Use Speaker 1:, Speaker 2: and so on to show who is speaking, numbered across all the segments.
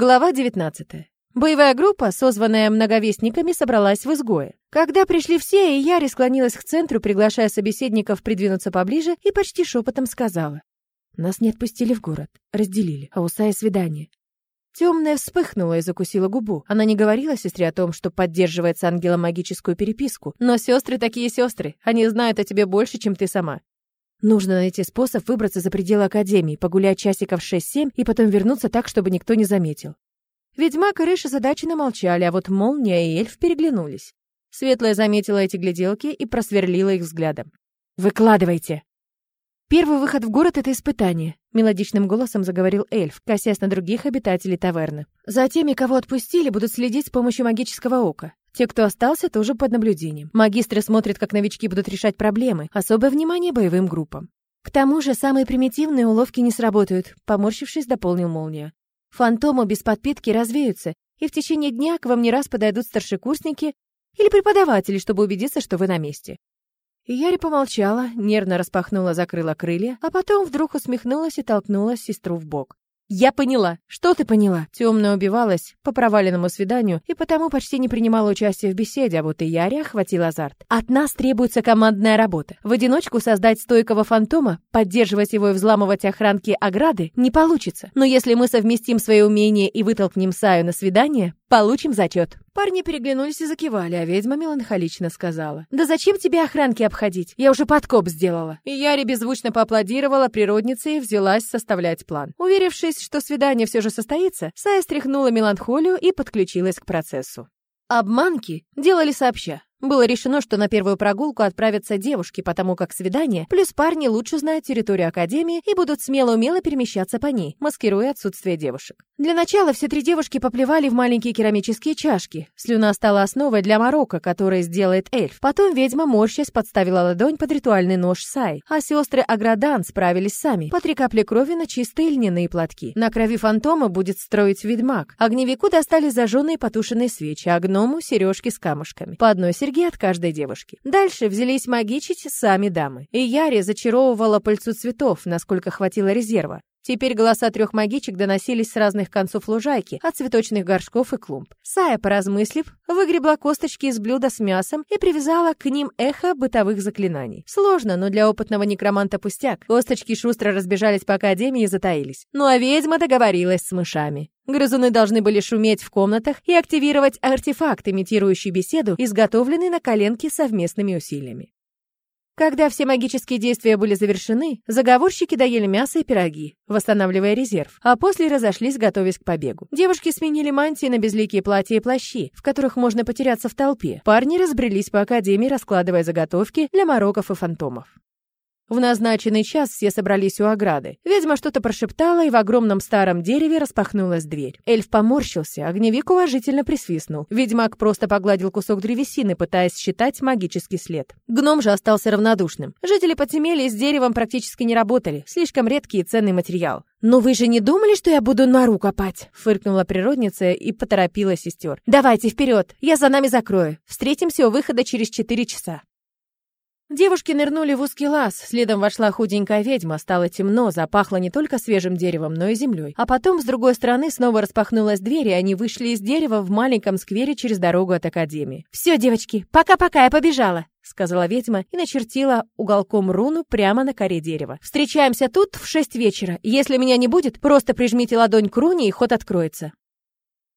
Speaker 1: Глава 19. Боевая группа, созванная многовестниками, собралась в изгое. Когда пришли все, и Яри склонилась к центру, приглашая собеседников придвинуться поближе, и почти шепотом сказала. «Нас не отпустили в город, разделили, а у Саи свидание». Темная вспыхнула и закусила губу. Она не говорила сестре о том, что поддерживает с ангелом магическую переписку. Но сестры такие сестры, они знают о тебе больше, чем ты сама. Нужно найти способ выбраться за пределы Академии, погулять часиков 6-7 и потом вернуться так, чтобы никто не заметил. Ведьмак и Рыш озадаченно молчали, а вот Молния и Эльф переглянулись. Светлая заметила эти гляделки и просверлила их взглядом. «Выкладывайте!» «Первый выход в город — это испытание», — мелодичным голосом заговорил эльф, косясь на других обитателей таверны. «За теми, кого отпустили, будут следить с помощью магического ока. Те, кто остался, тоже под наблюдением. Магистры смотрят, как новички будут решать проблемы. Особое внимание боевым группам. К тому же самые примитивные уловки не сработают, поморщившись, дополнил молния. Фантомы без подпитки развеются, и в течение дня к вам не раз подойдут старшекурсники или преподаватели, чтобы убедиться, что вы на месте. Яри помолчала, нервно распахнула, закрыла крылья, а потом вдруг усмехнулась и толкнула сестру в бок. «Я поняла. Что ты поняла?» Темная убивалась по проваленному свиданию и потому почти не принимала участия в беседе, а вот и Яре охватил азарт. «От нас требуется командная работа. В одиночку создать стойкого фантома, поддерживать его и взламывать охранки ограды не получится. Но если мы совместим свои умения и вытолкнем Саю на свидание, получим зачет». Парни переглянулись и закивали, а ведьма меланхолично сказала. «Да зачем тебе охранки обходить? Я уже подкоп сделала». И Яре беззвучно поаплодировала природнице и взялась составлять план. Уверившись, что свидание все же состоится, Сая стряхнула меланхолию и подключилась к процессу. Обманки делали сообща. Было решено, что на первую прогулку отправятся девушки, потому как свидание, плюс парни лучше знают территорию Академии и будут смело-умело перемещаться по ней, маскируя отсутствие девушек. Для начала все три девушки поплевали в маленькие керамические чашки. Слюна стала основой для морока, который сделает эльф. Потом ведьма, морщась, подставила ладонь под ритуальный нож Сай, а сестры Аградан справились сами. По три капли крови на чистые льняные платки. На крови фантома будет строить ведьмак. Огневику достали зажженные потушенные свечи, а гному — сережки с камушками. По одной серьги от каждой девушки. Дальше взялись магичить сами дамы. И Яри зачаровывала пыльцу цветов, насколько хватило резерва. Теперь голоса трех магичек доносились с разных концов лужайки, от цветочных горшков и клумб. Сая, поразмыслив, выгребла косточки из блюда с мясом и привязала к ним эхо бытовых заклинаний. Сложно, но для опытного некроманта пустяк. Косточки шустро разбежались по академии и затаились. Ну а ведьма договорилась с мышами. Грызуны должны были шуметь в комнатах и активировать артефакт, имитирующий беседу, изготовленный на коленке совместными усилиями. Когда все магические действия были завершены, заговорщики доели мясо и пироги, восстанавливая резерв, а после разошлись, готовясь к побегу. Девушки сменили мантии на безликие платья и плащи, в которых можно потеряться в толпе. Парни разбрелись по академии, раскладывая заготовки для мороков и фантомов. В назначенный час все собрались у ограды. Ведьма что-то прошептала, и в огромном старом дереве распахнулась дверь. Эльф поморщился, огневик уважительно присвистнул. Ведьмак просто погладил кусок древесины, пытаясь считать магический след. Гном же остался равнодушным. Жители подземелья с деревом практически не работали. Слишком редкий и ценный материал. «Но вы же не думали, что я буду нору копать?» Фыркнула природница и поторопила сестер. «Давайте вперед, я за нами закрою. Встретимся у выхода через четыре часа». Девушки нырнули в узкий лаз, следом вошла худенькая ведьма, стало темно, запахло не только свежим деревом, но и землей. А потом с другой стороны снова распахнулась дверь, и они вышли из дерева в маленьком сквере через дорогу от академии. «Все, девочки, пока-пока, я побежала!» сказала ведьма и начертила уголком руну прямо на коре дерева. «Встречаемся тут в шесть вечера. Если меня не будет, просто прижмите ладонь к руне, и ход откроется».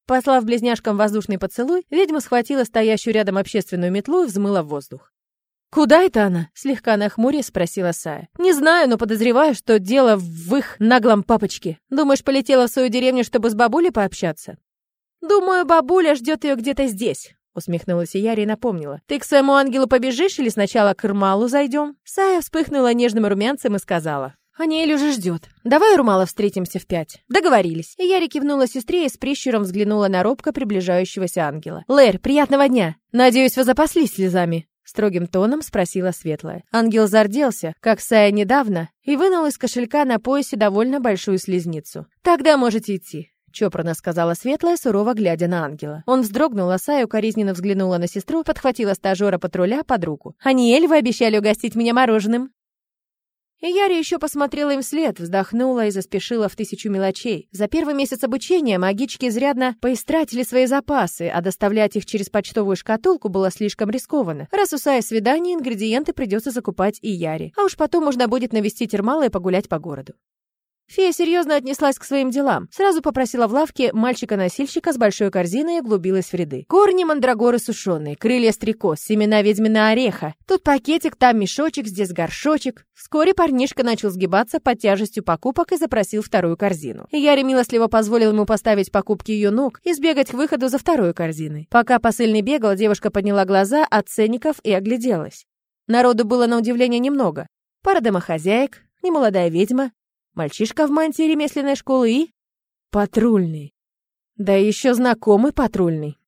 Speaker 1: Послав близняшкам воздушный поцелуй, ведьма схватила стоящую рядом общественную метлу и взмыла в воздух. «Куда это она?» — слегка нахмурясь спросила Сая. «Не знаю, но подозреваю, что дело в их наглом папочке. Думаешь, полетела в свою деревню, чтобы с бабулей пообщаться?» «Думаю, бабуля ждет ее где-то здесь», — усмехнулась Яри и напомнила. «Ты к своему ангелу побежишь или сначала к Ирмалу зайдем?» Сая вспыхнула нежным румянцем и сказала. «Аниэль уже ждет. Давай, Румала, встретимся в пять». Договорились. И Яри кивнула сестре и с прищуром взглянула на робко приближающегося ангела. «Лэр, приятного дня! Надеюсь, вы запаслись слезами?» Строгим тоном спросила Светлая. Ангел зарделся, как Сая недавно, и вынул из кошелька на поясе довольно большую слезницу. «Тогда можете идти», — чопорно сказала Светлая, сурово глядя на ангела. Он вздрогнул, а Сая укоризненно взглянула на сестру, подхватила стажера патруля под руку. «Аниэль, вы обещали угостить меня мороженым». И Яри еще посмотрела им вслед, вздохнула и заспешила в тысячу мелочей. За первый месяц обучения магички изрядно поистратили свои запасы, а доставлять их через почтовую шкатулку было слишком рискованно. Раз у свидание, ингредиенты придется закупать и Яри. А уж потом можно будет навестить Ирмала и погулять по городу. Фея серьезно отнеслась к своим делам. Сразу попросила в лавке мальчика-носильщика с большой корзиной и углубилась в ряды. Корни мандрагоры сушеные, крылья стрекоз, семена ведьмина ореха. Тут пакетик, там мешочек, здесь горшочек. Вскоре парнишка начал сгибаться под тяжестью покупок и запросил вторую корзину. И Яре милостливо позволил ему поставить покупки ее ног и сбегать к выходу за второй корзиной. Пока посыльный бегал, девушка подняла глаза от ценников и огляделась. Народу было на удивление немного. Пара домохозяек, немолодая ведьма, мальчишка в мантии ремесленной школы и... патрульный. Да еще знакомый патрульный.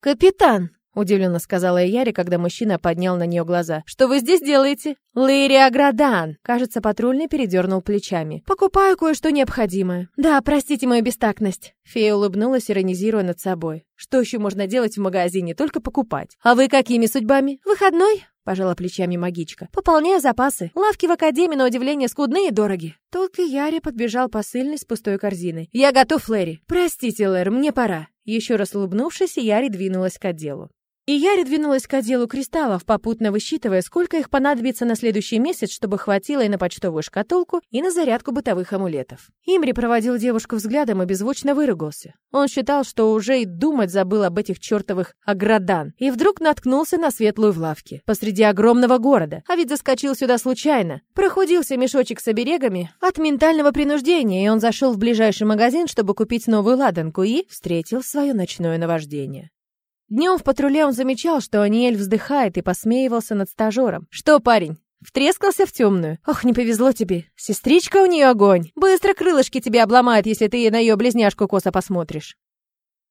Speaker 1: «Капитан!» — удивленно сказала Яре, когда мужчина поднял на нее глаза. «Что вы здесь делаете?» «Лэри Аградан!» Кажется, патрульный передернул плечами. «Покупаю кое-что необходимое». «Да, простите мою бестактность». Фея улыбнулась, иронизируя над собой. «Что еще можно делать в магазине? Только покупать. А вы какими судьбами? Выходной?» Пожала плечами магичка. «Пополняю запасы. Лавки в академии, на удивление, скудные и дороги». Тут к Яре подбежал посыльный с пустой корзиной. «Я готов, Лэри». «Простите, Лэр, мне пора». Еще раз улыбнувшись, Яри двинулась к отделу. И Яри двинулась к отделу кристаллов, попутно высчитывая, сколько их понадобится на следующий месяц, чтобы хватило и на почтовую шкатулку, и на зарядку бытовых амулетов. Имри проводил девушку взглядом и беззвучно выругался. Он считал, что уже и думать забыл об этих чертовых аградан, и вдруг наткнулся на светлую в лавке, посреди огромного города, а ведь заскочил сюда случайно. Прохудился мешочек с оберегами от ментального принуждения, и он зашел в ближайший магазин, чтобы купить новую ладанку, и встретил свое ночное наваждение. Днем в патруле он замечал, что Аниэль вздыхает и посмеивался над стажером. «Что, парень, Втрескался в темную. Ох, не повезло тебе. Сестричка у нее огонь. Быстро крылышки тебе обломает, если ты на ее близняшку косо посмотришь.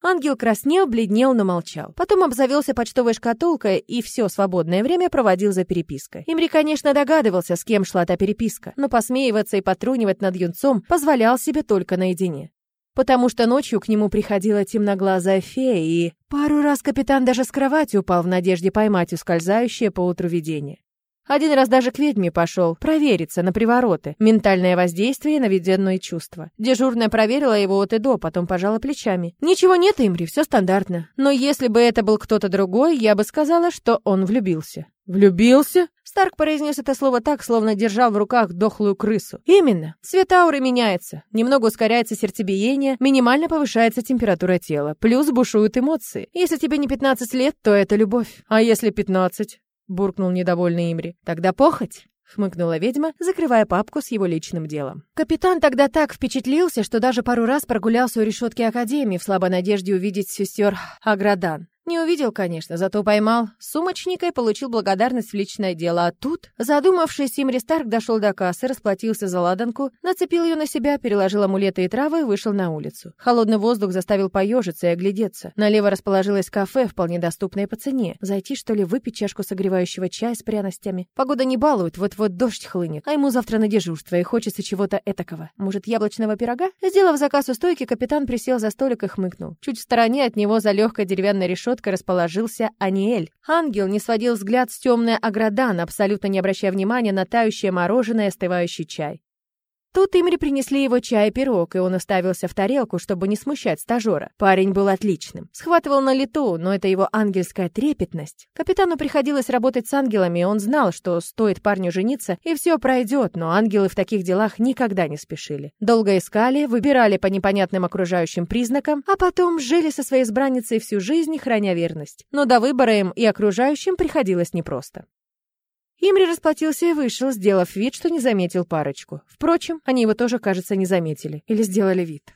Speaker 1: Ангел краснел, бледнел, но молчал. Потом обзавелся почтовой шкатулкой и все свободное время проводил за перепиской. Имри, конечно, догадывался, с кем шла та переписка, но посмеиваться и потрунивать над юнцом позволял себе только наедине потому что ночью к нему приходила темноглазая фея, и пару раз капитан даже с кровати упал в надежде поймать ускользающее по утру видение. Один раз даже к ведьме пошел, провериться на привороты, ментальное воздействие и наведенные чувства. Дежурная проверила его от и до, потом пожала плечами. «Ничего нет, Имри, все стандартно. Но если бы это был кто-то другой, я бы сказала, что он влюбился». «Влюбился?» Старк произнес это слово так, словно держал в руках дохлую крысу. «Именно. Цвет ауры меняется. Немного ускоряется сердцебиение, минимально повышается температура тела. Плюс бушуют эмоции. Если тебе не 15 лет, то это любовь. А если 15?» буркнул недовольный Имри. «Тогда похоть?» — хмыкнула ведьма, закрывая папку с его личным делом. Капитан тогда так впечатлился, что даже пару раз прогулялся у решетки Академии в слабой надежде увидеть сестер Аградан. Не увидел, конечно, зато поймал сумочника и получил благодарность в личное дело. А тут, задумавшись, Симри Старк дошел до кассы, расплатился за ладанку, нацепил ее на себя, переложил амулеты и травы и вышел на улицу. Холодный воздух заставил поежиться и оглядеться. Налево расположилось кафе, вполне доступное по цене. Зайти, что ли, выпить чашку согревающего чая с пряностями? Погода не балует, вот-вот дождь хлынет, а ему завтра на дежурство, и хочется чего-то этакого. Может, яблочного пирога? Сделав заказ у стойки, капитан присел за столик и хмыкнул. Чуть в стороне от него за легкой деревянной решеткой решеткой расположился Аниэль. Ангел не сводил взгляд с темной Аградан, абсолютно не обращая внимания на тающее мороженое и остывающий чай. Тут Имри принесли его чай и пирог, и он оставился в тарелку, чтобы не смущать стажера. Парень был отличным. Схватывал на лету, но это его ангельская трепетность. Капитану приходилось работать с ангелами, и он знал, что стоит парню жениться, и все пройдет, но ангелы в таких делах никогда не спешили. Долго искали, выбирали по непонятным окружающим признакам, а потом жили со своей избранницей всю жизнь, храня верность. Но до выбора им и окружающим приходилось непросто. Имри расплатился и вышел, сделав вид, что не заметил парочку. Впрочем, они его тоже, кажется, не заметили. Или сделали вид.